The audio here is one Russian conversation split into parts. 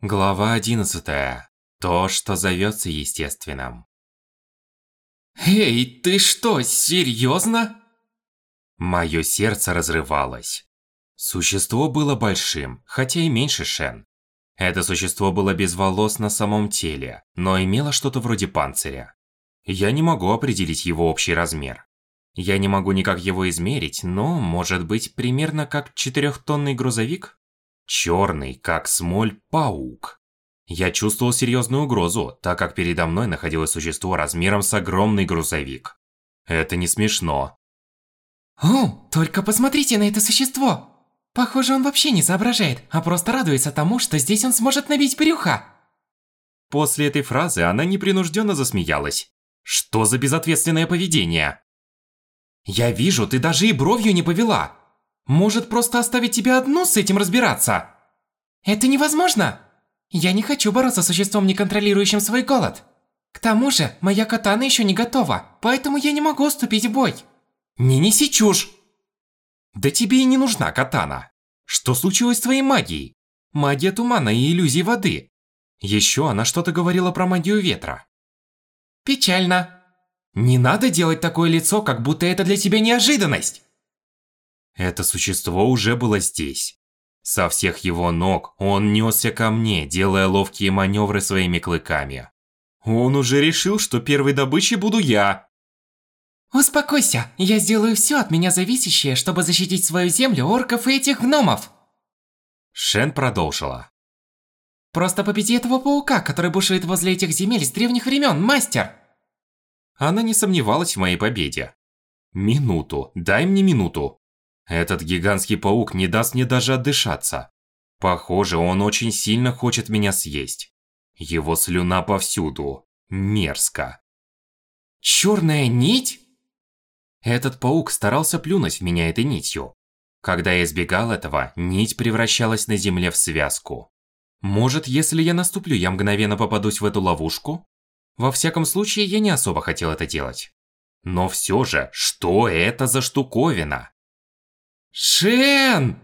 Глава 11. То, что зовется естественным. Эй, ты что, серьезно? Мое сердце разрывалось. Существо было большим, хотя и меньше Шен. Это существо было без волос на самом теле, но имело что-то вроде панциря. Я не могу определить его общий размер. Я не могу никак его измерить, но, может быть, примерно как четырехтонный грузовик? Черный, как смоль, паук. Я чувствовал серьезную угрозу, так как передо мной находилось существо размером с огромный грузовик. Это не смешно. О, только посмотрите на это существо! Похоже, он вообще не соображает, а просто радуется тому, что здесь он сможет набить брюха. После этой фразы она непринужденно засмеялась. Что за безответственное поведение? Я вижу, ты даже и бровью не повела. Может, просто оставить тебя одну с этим разбираться? Это невозможно! Я не хочу бороться с существом, не контролирующим свой голод. К тому же, моя катана еще не готова, поэтому я не могу вступить в бой. Не неси чушь! Да тебе и не нужна катана. Что случилось с твоей магией? Магия тумана и иллюзии воды. Еще она что-то говорила про магию ветра. Печально. Не надо делать такое лицо, как будто это для тебя неожиданность. Это существо уже было здесь. Со всех его ног он несся ко мне, делая ловкие маневры своими клыками. Он уже решил, что первой добычей буду я. Успокойся, я сделаю все от меня зависящее, чтобы защитить свою землю, орков и этих гномов. Шен продолжила. Просто победи этого паука, который бушует возле этих земель с древних времен, мастер. Она не сомневалась в моей победе. Минуту, дай мне минуту. Этот гигантский паук не даст мне даже отдышаться. Похоже, он очень сильно хочет меня съесть. Его слюна повсюду. Мерзко. Черная нить? Этот паук старался плюнуть в меня этой нитью. Когда я избегал этого, нить превращалась на земле в связку. Может, если я наступлю, я мгновенно попадусь в эту ловушку? Во всяком случае, я не особо хотел это делать. Но все же, что это за штуковина? Шен!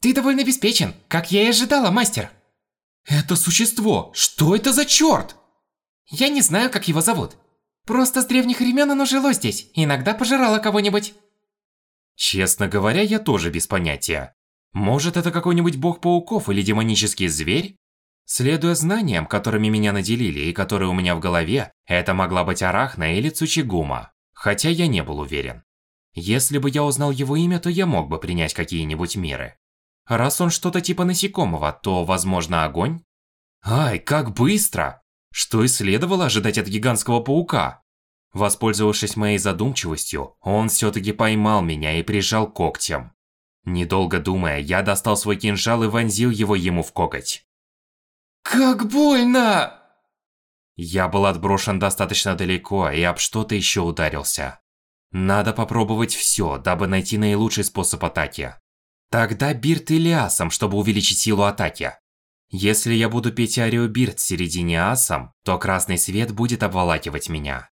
Ты довольно обеспечен, как я и ожидала, мастер. Это существо, что это за черт? Я не знаю, как его зовут. Просто с древних времен оно жило здесь, иногда пожирало кого-нибудь. Честно говоря, я тоже без понятия. Может, это какой-нибудь бог пауков или демонический зверь? Следуя знаниям, которыми меня наделили и которые у меня в голове, это могла быть Арахна или Цучигума. Хотя я не был уверен. Если бы я узнал его имя, то я мог бы принять какие-нибудь меры. Раз он что-то типа насекомого, то, возможно, огонь? Ай, как быстро! Что и следовало ожидать от гигантского паука? Воспользовавшись моей задумчивостью, он все-таки поймал меня и прижал когтем. Недолго думая, я достал свой кинжал и вонзил его ему в коготь. Как больно! Я был отброшен достаточно далеко и об что-то еще ударился. Надо попробовать все, дабы найти наилучший способ атаки. Тогда Бирт или Асом, чтобы увеличить силу атаки. Если я буду петь арию Бирт в середине Асом, то красный свет будет обволакивать меня.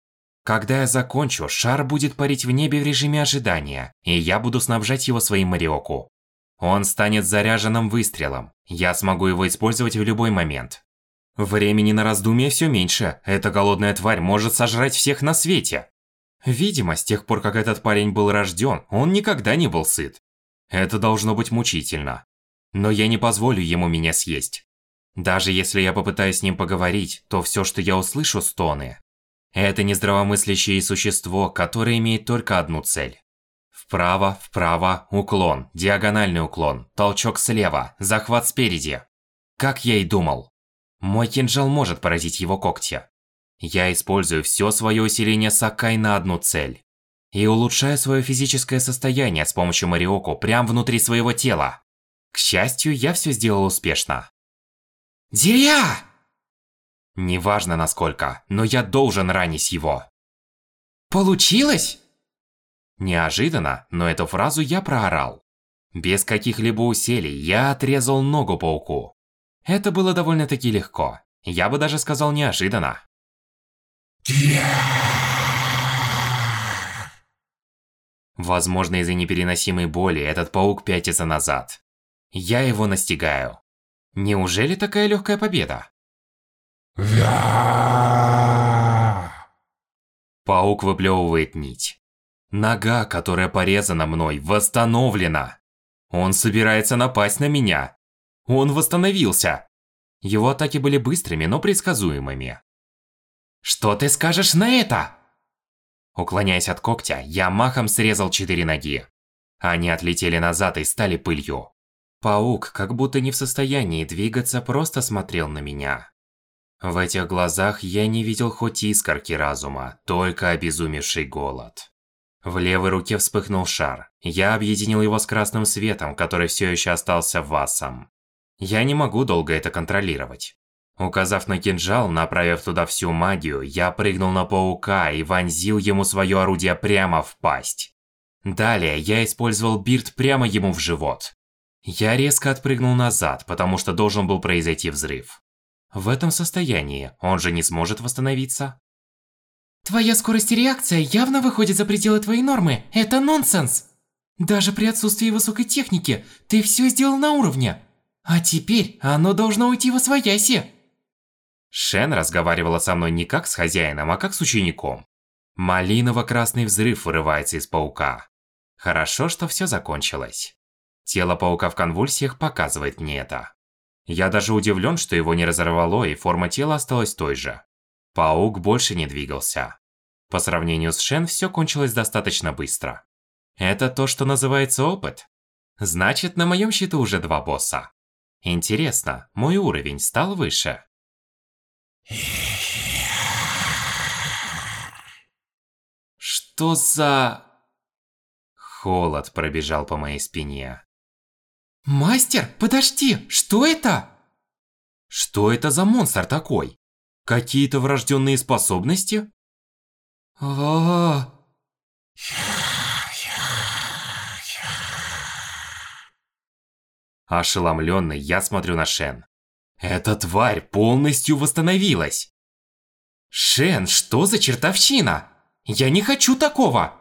Когда я закончу, шар будет парить в небе в режиме ожидания, и я буду снабжать его своим Мариоку. Он станет заряженным выстрелом. Я смогу его использовать в любой момент. Времени на раздумье все меньше. Эта голодная тварь может сожрать всех на свете. Видимо, с тех пор, как этот парень был рожден, он никогда не был сыт. Это должно быть мучительно. Но я не позволю ему меня съесть. Даже если я попытаюсь с ним поговорить, то все, что я услышу, стоны. Это нездравомыслящее существо, которое имеет только одну цель. Вправо, вправо, уклон, диагональный уклон, толчок слева, захват спереди. Как я и думал. Мой кинжал может поразить его когти. Я использую все свое усиление Сакай на одну цель. И улучшаю свое физическое состояние с помощью Мариоку прямо внутри своего тела. К счастью, я все сделал успешно. Диря! Неважно насколько, но я должен ранить его. Получилось? Неожиданно, но эту фразу я проорал. Без каких-либо усилий я отрезал ногу пауку. Это было довольно-таки легко. Я бы даже сказал неожиданно. Возможно, из-за непереносимой боли этот паук пятится назад. Я его настигаю. Неужели такая легкая победа? Паук выплевывает нить. Нога, которая порезана мной, восстановлена. Он собирается напасть на меня. Он восстановился. Его атаки были быстрыми, но предсказуемыми. Что ты скажешь на это? Уклоняясь от когтя, я махом срезал четыре ноги. Они отлетели назад и стали пылью. Паук, как будто не в состоянии двигаться, просто смотрел на меня. В этих глазах я не видел хоть искорки разума, только обезумевший голод. В левой руке вспыхнул шар. Я объединил его с красным светом, который все еще остался васом. Я не могу долго это контролировать. Указав на кинжал, направив туда всю магию, я прыгнул на паука и вонзил ему свое орудие прямо в пасть. Далее я использовал бирт прямо ему в живот. Я резко отпрыгнул назад, потому что должен был произойти взрыв. В этом состоянии он же не сможет восстановиться. Твоя скорость и реакция явно выходит за пределы твоей нормы. Это нонсенс. Даже при отсутствии высокой техники ты все сделал на уровне. А теперь оно должно уйти во свояси. Шен разговаривала со мной не как с хозяином, а как с учеником. Малиново-красный взрыв вырывается из паука. Хорошо, что все закончилось. Тело паука в конвульсиях показывает мне это. Я даже удивлен, что его не разорвало и форма тела осталась той же. Паук больше не двигался. По сравнению с Шен, все кончилось достаточно быстро. Это то, что называется опыт. Значит, на моем счету уже два босса. Интересно, мой уровень стал выше? Что за... Холод пробежал по моей спине. Мастер, подожди, что это? Что это за монстр такой? Какие-то врожденные способности? А, Ошеломленный, я смотрю на Шен. Эта тварь полностью восстановилась. Шен, что за чертовщина? Я не хочу такого!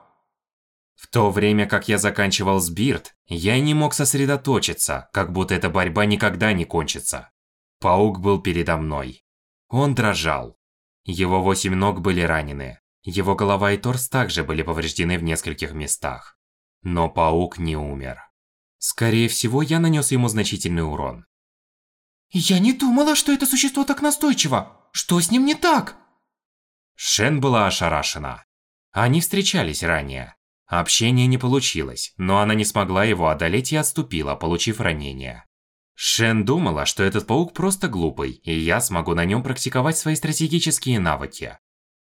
В то время как я заканчивал с Бирд, я не мог сосредоточиться, как будто эта борьба никогда не кончится. Паук был передо мной. Он дрожал. Его восемь ног были ранены. Его голова и торс также были повреждены в нескольких местах. Но паук не умер. Скорее всего, я нанес ему значительный урон. Я не думала, что это существо так настойчиво. Что с ним не так? Шен была ошарашена. Они встречались ранее. Общение не получилось, но она не смогла его одолеть и отступила, получив ранение. Шен думала, что этот паук просто глупый, и я смогу на нем практиковать свои стратегические навыки.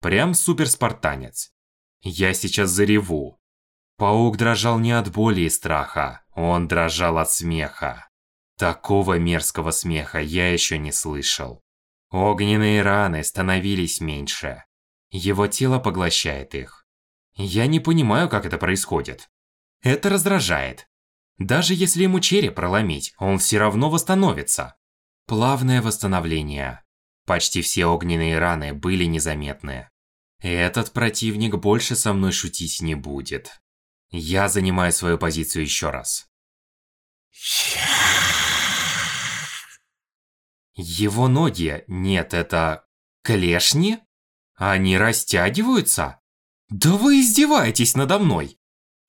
Прям суперспартанец. Я сейчас зареву. Паук дрожал не от боли и страха, он дрожал от смеха. Такого мерзкого смеха я еще не слышал. Огненные раны становились меньше. Его тело поглощает их. Я не понимаю, как это происходит. Это раздражает. Даже если ему череп проломить, он все равно восстановится. Плавное восстановление. Почти все огненные раны были незаметны. Этот противник больше со мной шутить не будет. Я занимаю свою позицию еще раз. Его ноги, нет, это... клешни? Они растягиваются? Да вы издеваетесь надо мной!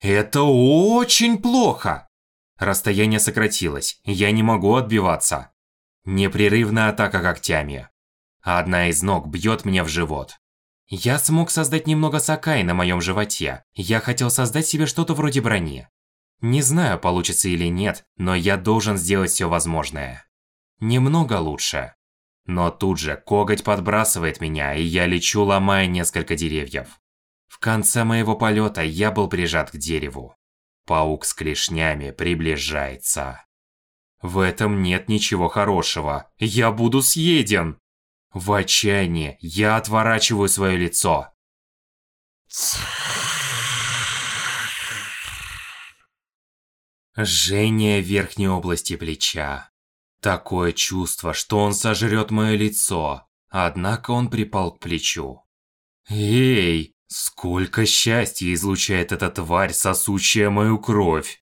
Это очень плохо! Расстояние сократилось, я не могу отбиваться. Непрерывная атака когтями. Одна из ног бьет мне в живот. Я смог создать немного сакай на моем животе. Я хотел создать себе что-то вроде брони. Не знаю, получится или нет, но я должен сделать все возможное. Немного лучше. Но тут же коготь подбрасывает меня, и я лечу, ломая несколько деревьев. В конце моего полета я был прижат к дереву. Паук с клешнями приближается. В этом нет ничего хорошего. Я буду съеден. В отчаянии я отворачиваю свое лицо. Жжение верхней области плеча. Такое чувство, что он сожрет мое лицо. Однако он припал к плечу. Эй, Сколько счастья излучает эта тварь, сосущая мою кровь.